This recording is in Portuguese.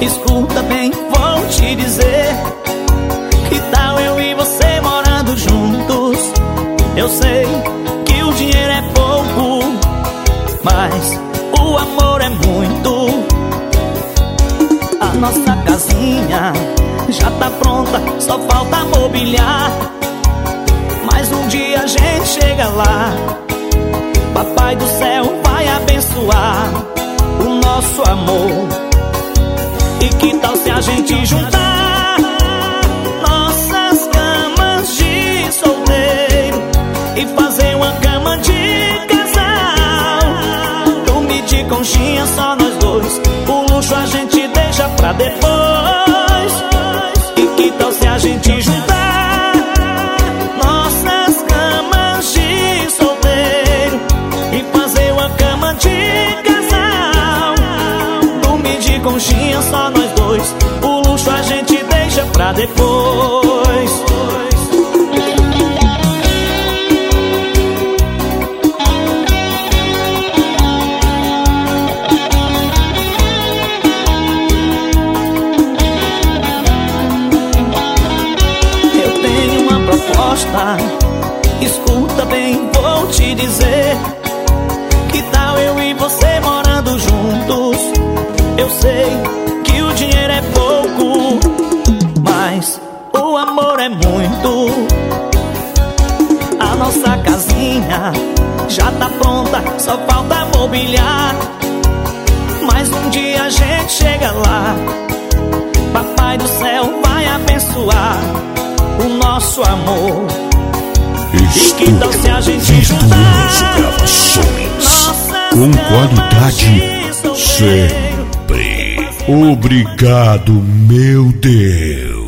Escuta bem, vou te dizer Que tal eu e você morando juntos? Eu sei que o dinheiro é pouco Mas o amor é muito. A nossa casinha já tá pronta Só falta mobiliar. Mas um dia a gente chega lá. Papai do céu vai abençoar nosso amor e que tal se a gente juntar nossas camas de solteiro e fazer uma cama de casal? Dormir de conchinha só nós dois, o luxo a gente deixa pra depois. Conchinha só pra depois. Eu tenho uma proposta. Escuta bem, vou te dizer. Sei é muito. A nossa casinha já tá pronta, só falta mobiliar. Mas um dia a gente chega lá. Papai do céu vai abençoar o nosso amor. e que tal se a gente juntar gravações com qualidade sempre. Obrigado, meu Deus.